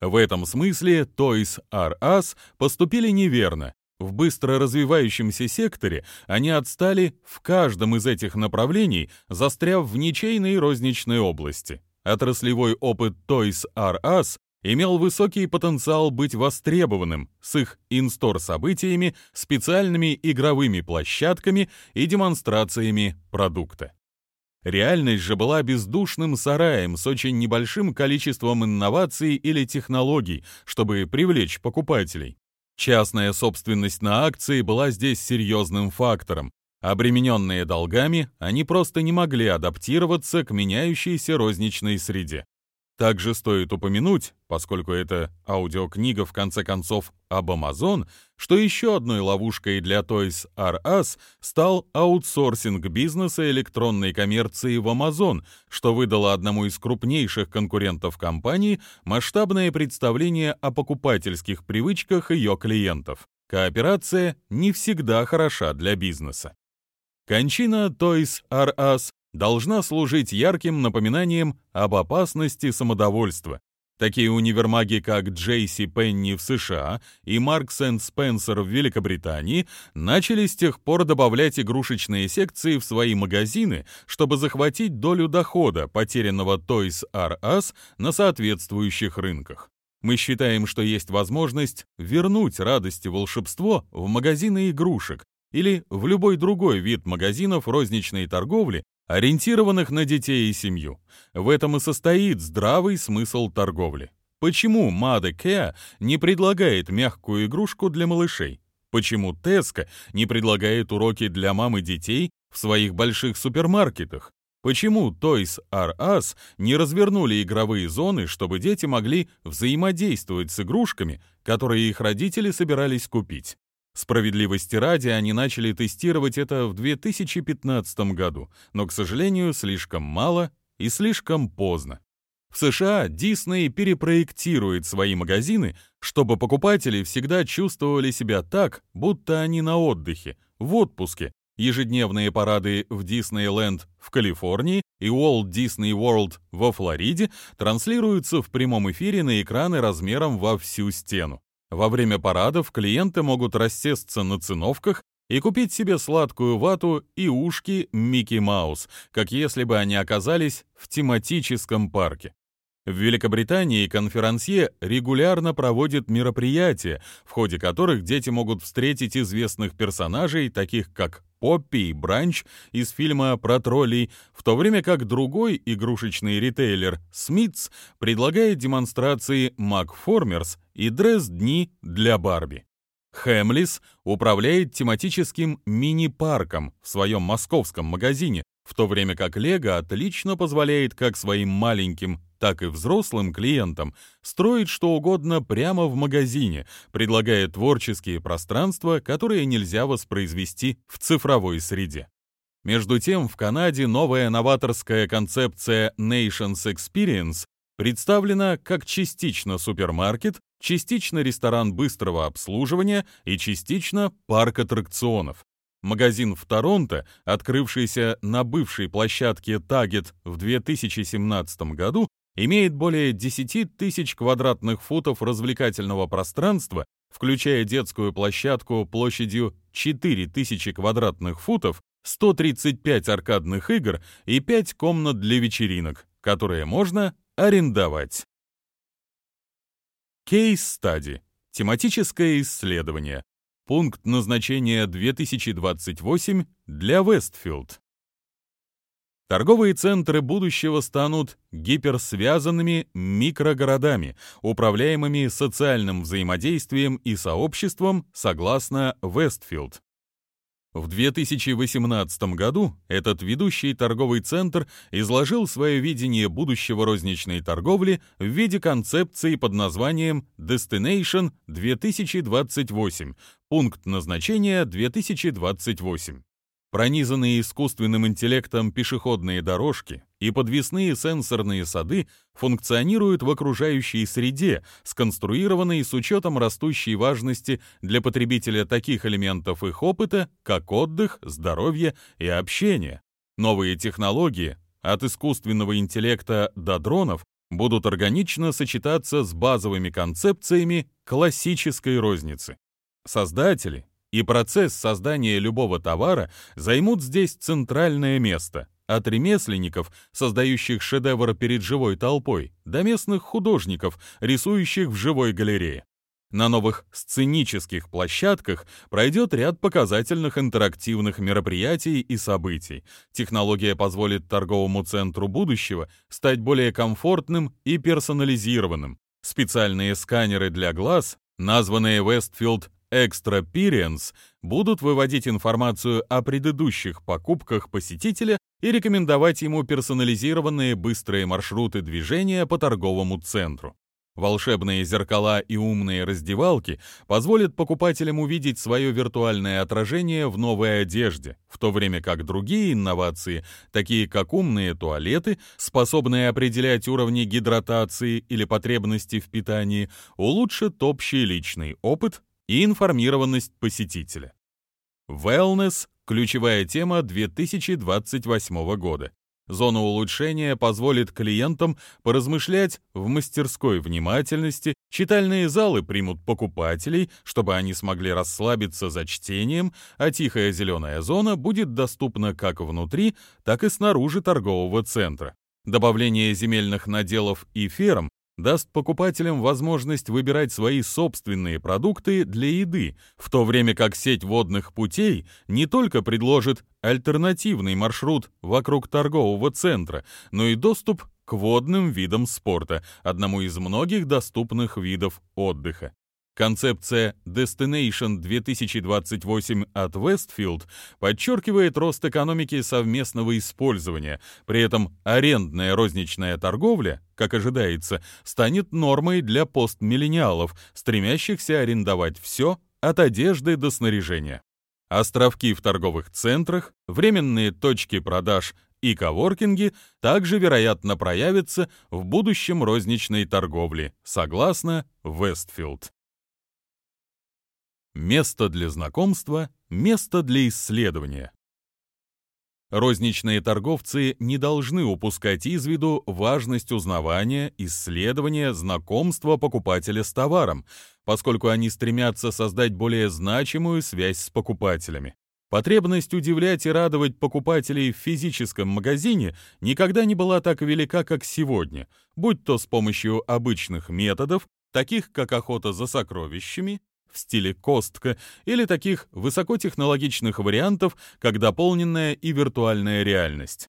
Speaker 1: В этом смысле Toys R Us поступили неверно. В быстро развивающемся секторе они отстали в каждом из этих направлений, застряв в ничейной розничной области. Отраслевой опыт Toys R Us имел высокий потенциал быть востребованным с их инстор событиями, специальными игровыми площадками и демонстрациями продукта. Реальность же была бездушным сараем с очень небольшим количеством инноваций или технологий, чтобы привлечь покупателей. Частная собственность на акции была здесь серьезным фактором. Обремененные долгами, они просто не могли адаптироваться к меняющейся розничной среде. Также стоит упомянуть, поскольку это аудиокнига в конце концов об Amazon, что еще одной ловушкой для Toys R Us стал аутсорсинг бизнеса электронной коммерции в Amazon, что выдало одному из крупнейших конкурентов компании масштабное представление о покупательских привычках ее клиентов. Кооперация не всегда хороша для бизнеса. Кончина Toys R Us должна служить ярким напоминанием об опасности самодовольства. Такие универмаги, как Джейси Пенни в США и Маркс энд Спенсер в Великобритании, начали с тех пор добавлять игрушечные секции в свои магазины, чтобы захватить долю дохода, потерянного Toys R Us на соответствующих рынках. Мы считаем, что есть возможность вернуть радость и волшебство в магазины игрушек или в любой другой вид магазинов розничной торговли, ориентированных на детей и семью. В этом и состоит здравый смысл торговли. Почему Made Care не предлагает мягкую игрушку для малышей? Почему Tesco не предлагает уроки для мам и детей в своих больших супермаркетах? Почему Toys R Us не развернули игровые зоны, чтобы дети могли взаимодействовать с игрушками, которые их родители собирались купить? Справедливости ради, они начали тестировать это в 2015 году, но, к сожалению, слишком мало и слишком поздно. В США Disney перепроектирует свои магазины, чтобы покупатели всегда чувствовали себя так, будто они на отдыхе, в отпуске. Ежедневные парады в Диснейленд в Калифорнии и Walt Disney World во Флориде транслируются в прямом эфире на экраны размером во всю стену. Во время парадов клиенты могут рассесться на циновках и купить себе сладкую вату и ушки Микки Маус, как если бы они оказались в тематическом парке. В Великобритании конферансье регулярно проводит мероприятия, в ходе которых дети могут встретить известных персонажей, таких как Поппи и Бранч из фильма про троллей, в то время как другой игрушечный ритейлер Смитс предлагает демонстрации Макформерс и дресс-дни для Барби. Хэмлис управляет тематическим мини-парком в своем московском магазине, в то время как Лего отлично позволяет как своим маленьким, так и взрослым клиентам строить что угодно прямо в магазине, предлагая творческие пространства, которые нельзя воспроизвести в цифровой среде. Между тем, в Канаде новая новаторская концепция Nations Experience представлена как частично супермаркет, частично ресторан быстрого обслуживания и частично парк аттракционов. Магазин в Торонто, открывшийся на бывшей площадке Target в 2017 году, имеет более 10 тысяч квадратных футов развлекательного пространства, включая детскую площадку площадью 4 тысячи квадратных футов, 135 аркадных игр и 5 комнат для вечеринок, которые можно арендовать. Case study. Тематическое исследование. Пункт назначения 2028 для Westfield. Торговые центры будущего станут гиперсвязанными микрогородами, управляемыми социальным взаимодействием и сообществом согласно Westfield. В 2018 году этот ведущий торговый центр изложил свое видение будущего розничной торговли в виде концепции под названием Destination 2028, пункт назначения 2028. Пронизанные искусственным интеллектом пешеходные дорожки и подвесные сенсорные сады функционируют в окружающей среде, сконструированной с учетом растущей важности для потребителя таких элементов их опыта, как отдых, здоровье и общение. Новые технологии, от искусственного интеллекта до дронов, будут органично сочетаться с базовыми концепциями классической розницы. Создатели и процесс создания любого товара займут здесь центральное место, от ремесленников, создающих шедевр перед живой толпой, до местных художников, рисующих в живой галерее. На новых сценических площадках пройдет ряд показательных интерактивных мероприятий и событий. Технология позволит торговому центру будущего стать более комфортным и персонализированным. Специальные сканеры для глаз, названные Westfield Experience, будут выводить информацию о предыдущих покупках посетителя и рекомендовать ему персонализированные быстрые маршруты движения по торговому центру. Волшебные зеркала и умные раздевалки позволят покупателям увидеть свое виртуальное отражение в новой одежде, в то время как другие инновации, такие как умные туалеты, способные определять уровни гидратации или потребности в питании, улучшат общий личный опыт и информированность посетителя. Wellness – ключевая тема 2028 года. Зона улучшения позволит клиентам поразмышлять в мастерской внимательности, читальные залы примут покупателей, чтобы они смогли расслабиться за чтением, а тихая зеленая зона будет доступна как внутри, так и снаружи торгового центра. Добавление земельных наделов и ферм даст покупателям возможность выбирать свои собственные продукты для еды, в то время как сеть водных путей не только предложит альтернативный маршрут вокруг торгового центра, но и доступ к водным видам спорта, одному из многих доступных видов отдыха. Концепция Destination 2028 от Westfield подчеркивает рост экономики совместного использования, при этом арендная розничная торговля, как ожидается, станет нормой для постмиллениалов, стремящихся арендовать все от одежды до снаряжения. Островки в торговых центрах, временные точки продаж и коворкинги также, вероятно, проявятся в будущем розничной торговли, согласно Westfield. Место для знакомства, место для исследования. Розничные торговцы не должны упускать из виду важность узнавания, исследования, знакомства покупателя с товаром, поскольку они стремятся создать более значимую связь с покупателями. Потребность удивлять и радовать покупателей в физическом магазине никогда не была так велика, как сегодня, будь то с помощью обычных методов, таких как охота за сокровищами, в стиле Костка или таких высокотехнологичных вариантов, как дополненная и виртуальная реальность.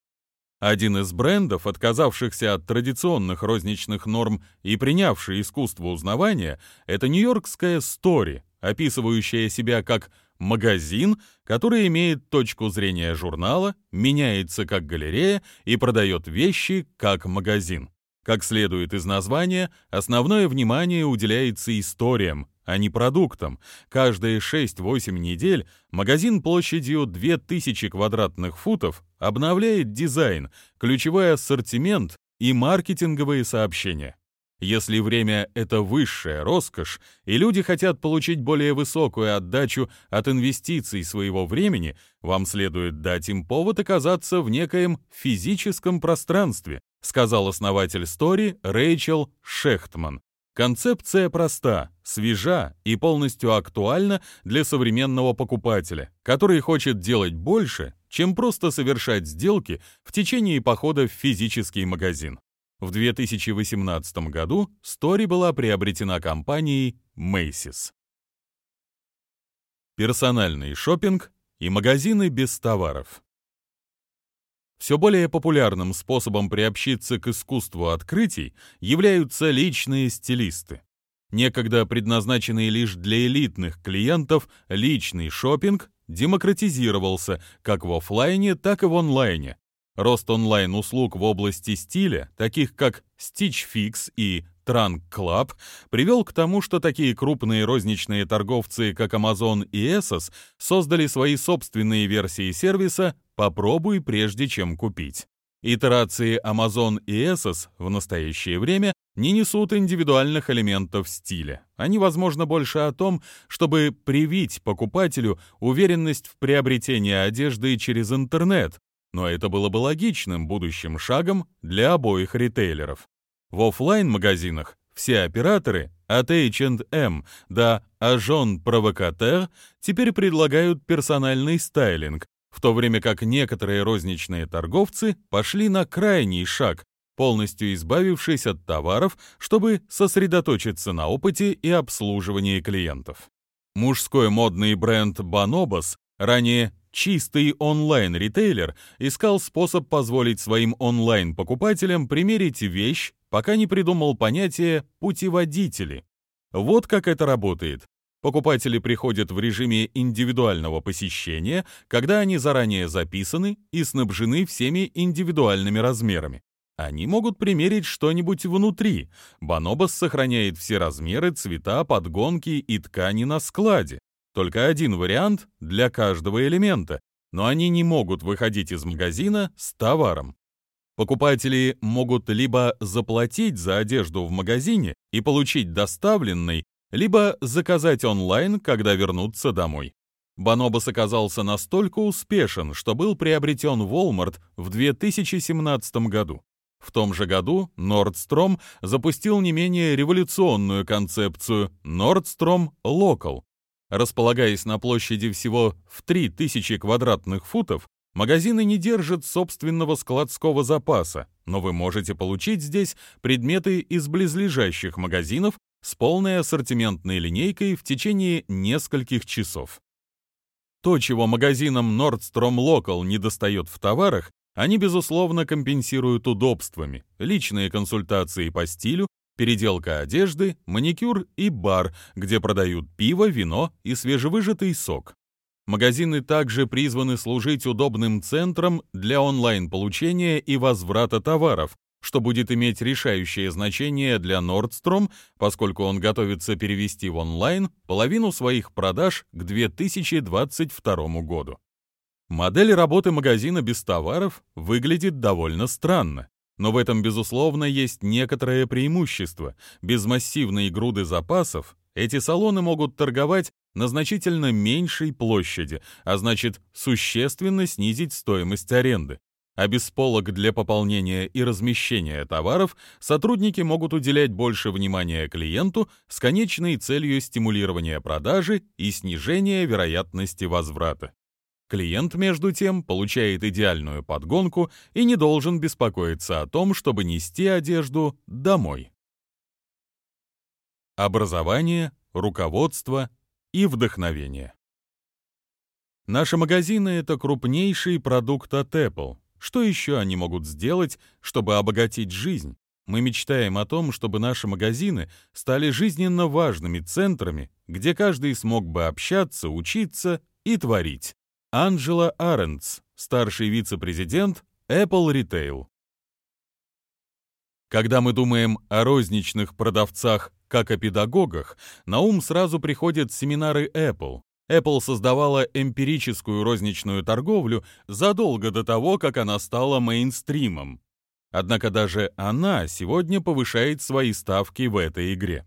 Speaker 1: Один из брендов, отказавшихся от традиционных розничных норм и принявший искусство узнавания, это нью-йоркская Story, описывающая себя как магазин, который имеет точку зрения журнала, меняется как галерея и продает вещи как магазин. Как следует из названия, основное внимание уделяется историям, а не продуктам. Каждые 6-8 недель магазин площадью 2000 квадратных футов обновляет дизайн, ключевой ассортимент и маркетинговые сообщения. Если время — это высшая роскошь, и люди хотят получить более высокую отдачу от инвестиций своего времени, вам следует дать им повод оказаться в некоем физическом пространстве, сказал основатель Стори Рэйчел Шехтман. Концепция проста, свежа и полностью актуальна для современного покупателя, который хочет делать больше, чем просто совершать сделки в течение похода в физический магазин. В 2018 году Story была приобретена компанией Macy's. Персональный шопинг и магазины без товаров. Все более популярным способом приобщиться к искусству открытий являются личные стилисты. Некогда предназначенный лишь для элитных клиентов, личный шопинг демократизировался как в офлайне, так и в онлайне. Рост онлайн-услуг в области стиля, таких как Stitch Fix и Trunk Club, привел к тому, что такие крупные розничные торговцы, как Amazon и Essos, создали свои собственные версии сервиса Попробуй прежде чем купить. Итерации Amazon и Essos в настоящее время не несут индивидуальных элементов стиля. Они, возможно, больше о том, чтобы привить покупателю уверенность в приобретении одежды через интернет, но это было бы логичным будущим шагом для обоих ритейлеров. В офлайн магазинах все операторы от H&M до Ajon Provocateur теперь предлагают персональный стайлинг, в то время как некоторые розничные торговцы пошли на крайний шаг, полностью избавившись от товаров, чтобы сосредоточиться на опыте и обслуживании клиентов. Мужской модный бренд Bonobos, ранее чистый онлайн-ритейлер, искал способ позволить своим онлайн-покупателям примерить вещь, пока не придумал понятие «путеводители». Вот как это работает. Покупатели приходят в режиме индивидуального посещения, когда они заранее записаны и снабжены всеми индивидуальными размерами. Они могут примерить что-нибудь внутри. Банобас сохраняет все размеры, цвета, подгонки и ткани на складе. Только один вариант для каждого элемента, но они не могут выходить из магазина с товаром. Покупатели могут либо заплатить за одежду в магазине и получить доставленный, либо заказать онлайн, когда вернутся домой. Банобас оказался настолько успешен, что был приобретен Walmart в 2017 году. В том же году Nordstrom запустил не менее революционную концепцию Nordstrom Local. Располагаясь на площади всего в 3000 квадратных футов, магазины не держат собственного складского запаса, но вы можете получить здесь предметы из близлежащих магазинов с полной ассортиментной линейкой в течение нескольких часов. То, чего магазинам Nordstrom Local недостает в товарах, они, безусловно, компенсируют удобствами, личные консультации по стилю, переделка одежды, маникюр и бар, где продают пиво, вино и свежевыжатый сок. Магазины также призваны служить удобным центром для онлайн-получения и возврата товаров, что будет иметь решающее значение для Nordstrom, поскольку он готовится перевести в онлайн половину своих продаж к 2022 году. Модель работы магазина без товаров выглядит довольно странно. Но в этом, безусловно, есть некоторое преимущество. Без массивной груды запасов эти салоны могут торговать на значительно меньшей площади, а значит, существенно снизить стоимость аренды. А без полок для пополнения и размещения товаров сотрудники могут уделять больше внимания клиенту с конечной целью стимулирования продажи и снижения вероятности возврата. Клиент, между тем, получает идеальную подгонку и не должен беспокоиться о том, чтобы нести одежду домой. Образование, руководство и вдохновение. Наши магазины — это крупнейший продукт от Apple. Что еще они могут сделать, чтобы обогатить жизнь? Мы мечтаем о том, чтобы наши магазины стали жизненно важными центрами, где каждый смог бы общаться, учиться и творить. Анджела Арендс, старший вице-президент Apple Retail. Когда мы думаем о розничных продавцах как о педагогах, на ум сразу приходят семинары Apple. Apple создавала эмпирическую розничную торговлю задолго до того, как она стала мейнстримом. Однако даже она сегодня повышает свои ставки в этой игре.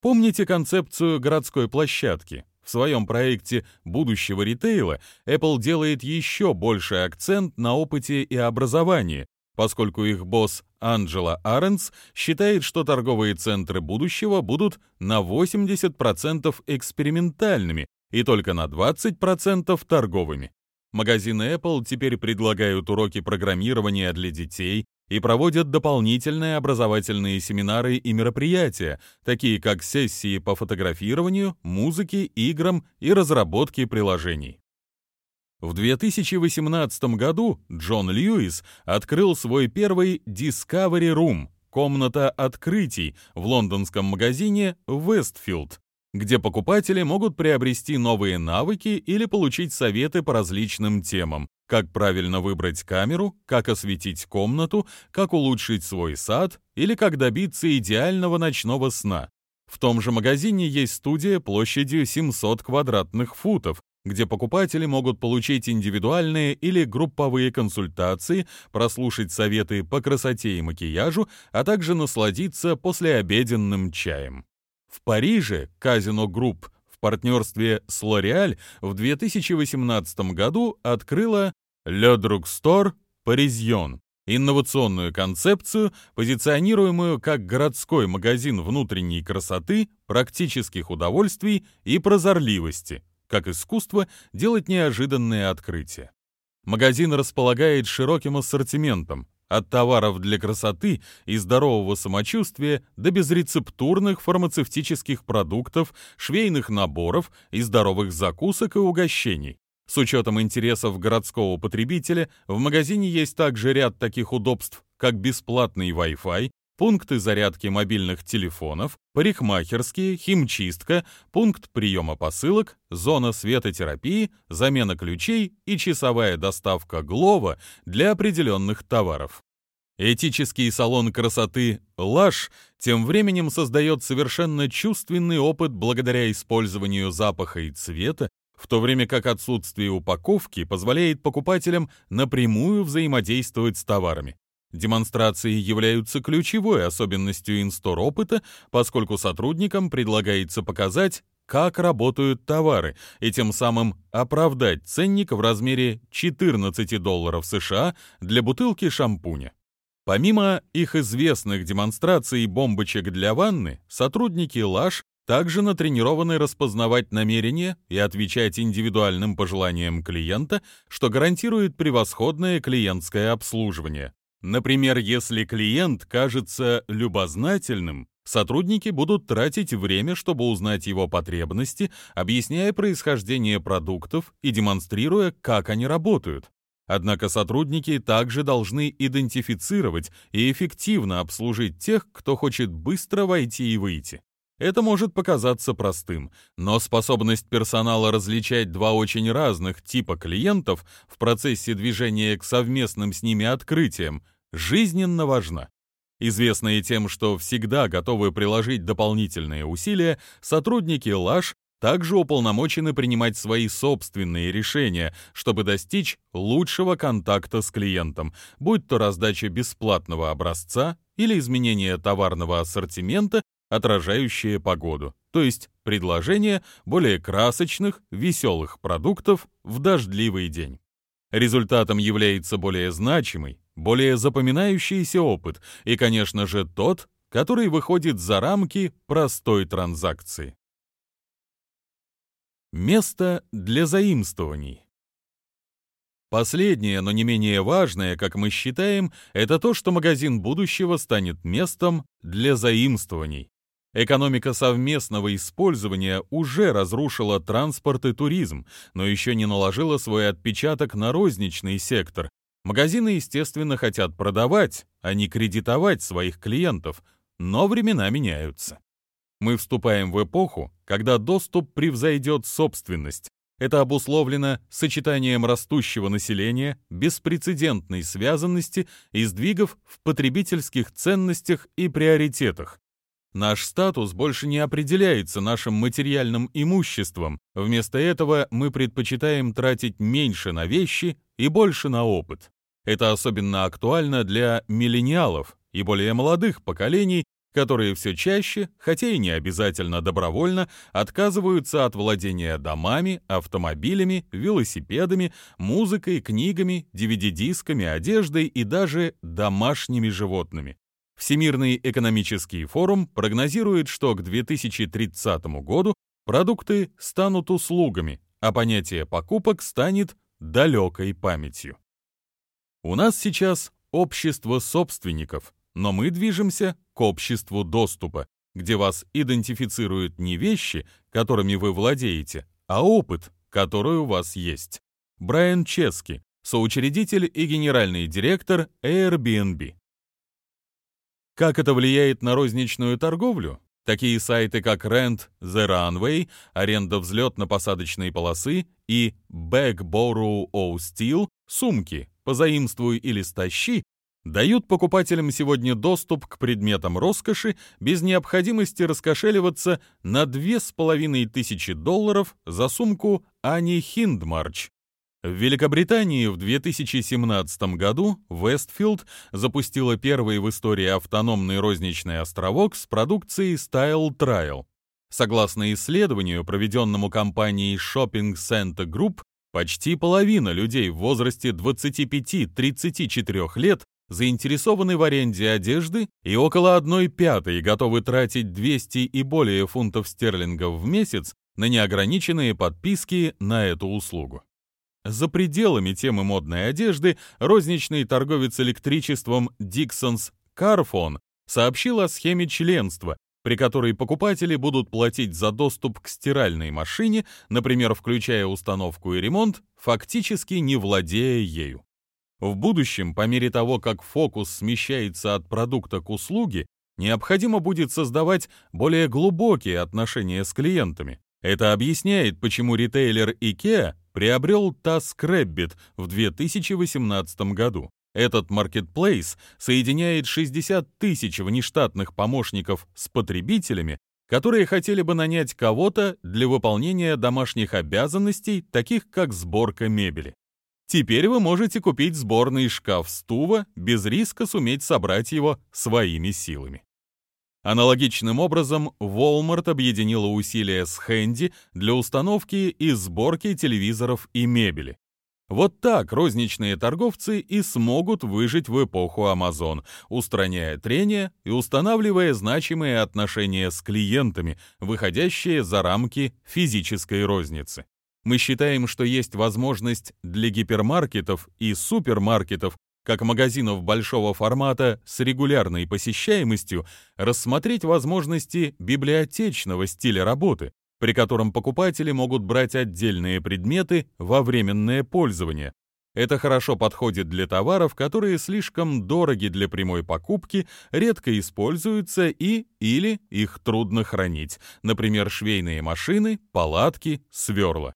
Speaker 1: Помните концепцию городской площадки? В своем проекте будущего ритейла Apple делает еще больший акцент на опыте и образовании, поскольку их босс Анджела Аренс считает, что торговые центры будущего будут на 80% экспериментальными и только на 20% торговыми. Магазины Apple теперь предлагают уроки программирования для детей, и проводят дополнительные образовательные семинары и мероприятия, такие как сессии по фотографированию, музыке, играм и разработке приложений. В 2018 году Джон Льюис открыл свой первый Discovery Room – комната открытий в лондонском магазине Westfield, где покупатели могут приобрести новые навыки или получить советы по различным темам, как правильно выбрать камеру, как осветить комнату, как улучшить свой сад или как добиться идеального ночного сна. В том же магазине есть студия площадью 700 квадратных футов, где покупатели могут получить индивидуальные или групповые консультации, прослушать советы по красоте и макияжу, а также насладиться послеобеденным чаем. В Париже Casino Group в партнерстве с L'Oréal в 2018 году открыла Le Drugstore Parisien инновационную концепцию, позиционируемую как городской магазин внутренней красоты, практических удовольствий и прозорливости, как искусство делать неожиданные открытия. Магазин располагает широким ассортиментом, от товаров для красоты и здорового самочувствия до безрецептурных фармацевтических продуктов, швейных наборов и здоровых закусок и угощений. С учетом интересов городского потребителя в магазине есть также ряд таких удобств, как бесплатный Wi-Fi, пункты зарядки мобильных телефонов, парикмахерские, химчистка, пункт приема посылок, зона светотерапии, замена ключей и часовая доставка Глова для определенных товаров. Этический салон красоты «Лаш» тем временем создает совершенно чувственный опыт благодаря использованию запаха и цвета, в то время как отсутствие упаковки позволяет покупателям напрямую взаимодействовать с товарами. Демонстрации являются ключевой особенностью инстор опыта, поскольку сотрудникам предлагается показать, как работают товары, и тем самым оправдать ценник в размере 14 долларов США для бутылки шампуня. Помимо их известных демонстраций бомбочек для ванны, сотрудники Лаш также натренированы распознавать намерения и отвечать индивидуальным пожеланиям клиента, что гарантирует превосходное клиентское обслуживание. Например, если клиент кажется любознательным, сотрудники будут тратить время, чтобы узнать его потребности, объясняя происхождение продуктов и демонстрируя, как они работают. Однако сотрудники также должны идентифицировать и эффективно обслужить тех, кто хочет быстро войти и выйти. Это может показаться простым, но способность персонала различать два очень разных типа клиентов в процессе движения к совместным с ними открытиям жизненно важна. Известные тем, что всегда готовы приложить дополнительные усилия, сотрудники ЛАШ также уполномочены принимать свои собственные решения, чтобы достичь лучшего контакта с клиентом, будь то раздача бесплатного образца или изменение товарного ассортимента отражающие погоду, то есть предложение более красочных, веселых продуктов в дождливый день. Результатом является более значимый, более запоминающийся опыт и, конечно же, тот, который выходит за рамки простой транзакции. Место для заимствований. Последнее, но не менее важное, как мы считаем, это то, что магазин будущего станет местом для заимствований. Экономика совместного использования уже разрушила транспорт и туризм, но еще не наложила свой отпечаток на розничный сектор. Магазины, естественно, хотят продавать, а не кредитовать своих клиентов, но времена меняются. Мы вступаем в эпоху, когда доступ превзойдет собственность. Это обусловлено сочетанием растущего населения, беспрецедентной связанности и сдвигов в потребительских ценностях и приоритетах. Наш статус больше не определяется нашим материальным имуществом. Вместо этого мы предпочитаем тратить меньше на вещи и больше на опыт. Это особенно актуально для миллениалов и более молодых поколений, которые все чаще, хотя и не обязательно добровольно, отказываются от владения домами, автомобилями, велосипедами, музыкой, книгами, DVD-дисками, одеждой и даже домашними животными. Всемирный экономический форум прогнозирует, что к 2030 году продукты станут услугами, а понятие покупок станет далекой памятью. У нас сейчас общество собственников, но мы движемся к обществу доступа, где вас идентифицируют не вещи, которыми вы владеете, а опыт, который у вас есть. Брайан Чески, соучредитель и генеральный директор Airbnb. Как это влияет на розничную торговлю? Такие сайты, как Rent the Runway, аренда взлетно-посадочной полосы и Bag Borrow or Steal, сумки, позаимствуй или стащи, дают покупателям сегодня доступ к предметам роскоши без необходимости раскошеливаться на 2500 долларов за сумку Ани Хиндмарч, в Великобритании в 2017 году Westfield запустила первый в истории автономный розничный островок с продукцией Style Trial. Согласно исследованию, проведенному компанией Shopping Center Group, почти половина людей в возрасте 25-34 лет заинтересованы в аренде одежды и около 1 пятой готовы тратить 200 и более фунтов стерлингов в месяц на неограниченные подписки на эту услугу. За пределами темы модной одежды розничный торговец электричеством Dixons Carphone сообщил о схеме членства, при которой покупатели будут платить за доступ к стиральной машине, например, включая установку и ремонт, фактически не владея ею. В будущем, по мере того, как фокус смещается от продукта к услуге, необходимо будет создавать более глубокие отношения с клиентами. Это объясняет, почему ритейлер IKEA приобрел TaskRabbit в 2018 году. Этот маркетплейс соединяет 60 тысяч внештатных помощников с потребителями, которые хотели бы нанять кого-то для выполнения домашних обязанностей, таких как сборка мебели. Теперь вы можете купить сборный шкаф Стува без риска суметь собрать его своими силами. Аналогичным образом Walmart объединила усилия с Handy для установки и сборки телевизоров и мебели. Вот так розничные торговцы и смогут выжить в эпоху Amazon, устраняя трения и устанавливая значимые отношения с клиентами, выходящие за рамки физической розницы. Мы считаем, что есть возможность для гипермаркетов и супермаркетов как магазинов большого формата с регулярной посещаемостью, рассмотреть возможности библиотечного стиля работы, при котором покупатели могут брать отдельные предметы во временное пользование. Это хорошо подходит для товаров, которые слишком дороги для прямой покупки, редко используются и или их трудно хранить, например, швейные машины, палатки, сверла.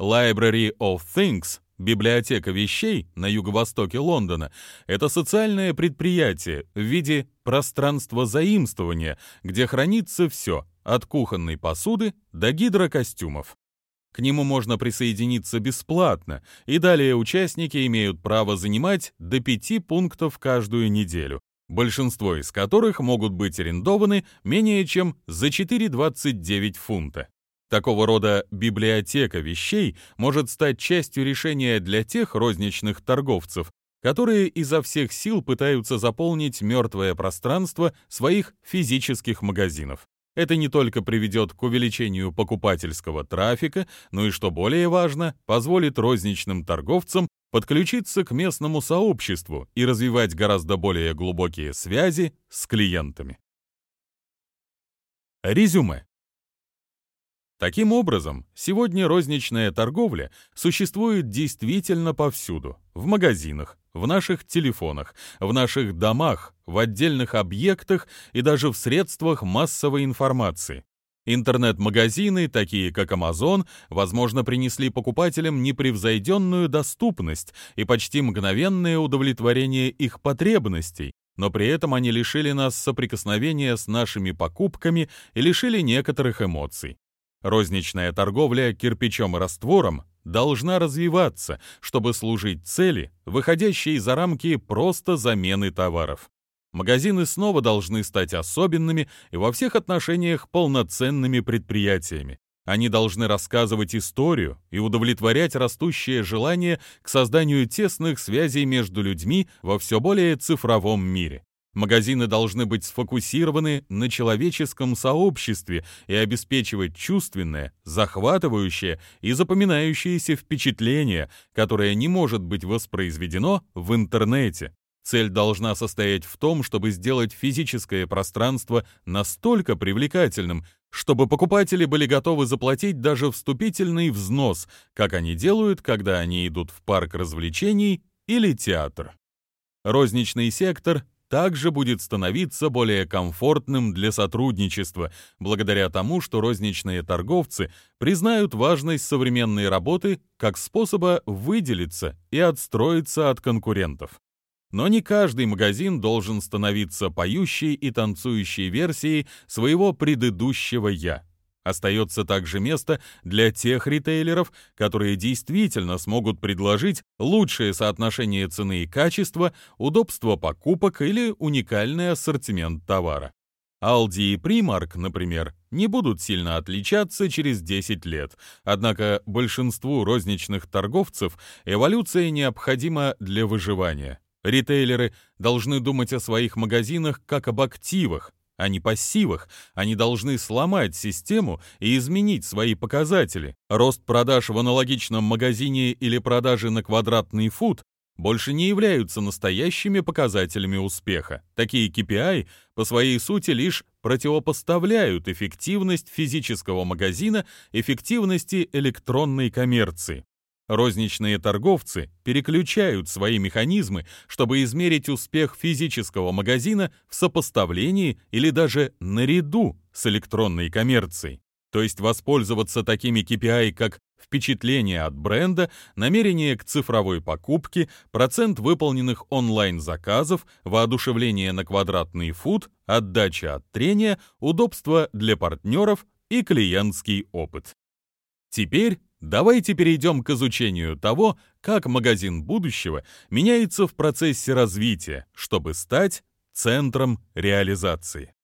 Speaker 1: Library of Things Библиотека вещей на юго-востоке Лондона – это социальное предприятие в виде пространства заимствования, где хранится все, от кухонной посуды до гидрокостюмов. К нему можно присоединиться бесплатно, и далее участники имеют право занимать до пяти пунктов каждую неделю, большинство из которых могут быть арендованы менее чем за 4,29 фунта. Такого рода библиотека вещей может стать частью решения для тех розничных торговцев, которые изо всех сил пытаются заполнить мертвое пространство своих физических магазинов. Это не только приведет к увеличению покупательского трафика, но и, что более важно, позволит розничным торговцам подключиться к местному сообществу и развивать гораздо более глубокие связи с клиентами. Резюме. Таким образом, сегодня розничная торговля существует действительно повсюду. В магазинах, в наших телефонах, в наших домах, в отдельных объектах и даже в средствах массовой информации. Интернет-магазины, такие как Amazon, возможно, принесли покупателям непревзойденную доступность и почти мгновенное удовлетворение их потребностей, но при этом они лишили нас соприкосновения с нашими покупками и лишили некоторых эмоций. Розничная торговля кирпичом и раствором должна развиваться, чтобы служить цели, выходящей за рамки просто замены товаров. Магазины снова должны стать особенными и во всех отношениях полноценными предприятиями. Они должны рассказывать историю и удовлетворять растущее желание к созданию тесных связей между людьми во все более цифровом мире. Магазины должны быть сфокусированы на человеческом сообществе и обеспечивать чувственное, захватывающее и запоминающееся впечатление, которое не может быть воспроизведено в интернете. Цель должна состоять в том, чтобы сделать физическое пространство настолько привлекательным, чтобы покупатели были готовы заплатить даже вступительный взнос, как они делают, когда они идут в парк развлечений или театр. Розничный сектор также будет становиться более комфортным для сотрудничества, благодаря тому, что розничные торговцы признают важность современной работы как способа выделиться и отстроиться от конкурентов. Но не каждый магазин должен становиться поющей и танцующей версией своего предыдущего «я». Остается также место для тех ритейлеров, которые действительно смогут предложить лучшее соотношение цены и качества, удобство покупок или уникальный ассортимент товара. Aldi и Primark, например, не будут сильно отличаться через 10 лет, однако большинству розничных торговцев эволюция необходима для выживания. Ритейлеры должны думать о своих магазинах как об активах, а не пассивах. Они должны сломать систему и изменить свои показатели. Рост продаж в аналогичном магазине или продажи на квадратный фут больше не являются настоящими показателями успеха. Такие KPI по своей сути лишь противопоставляют эффективность физического магазина эффективности электронной коммерции. Розничные торговцы переключают свои механизмы, чтобы измерить успех физического магазина в сопоставлении или даже наряду с электронной коммерцией. То есть воспользоваться такими KPI, как впечатление от бренда, намерение к цифровой покупке, процент выполненных онлайн-заказов, воодушевление на квадратный фут, отдача от трения, удобство для партнеров и клиентский опыт. Теперь давайте перейдем к изучению того, как магазин будущего меняется в процессе развития, чтобы стать центром реализации.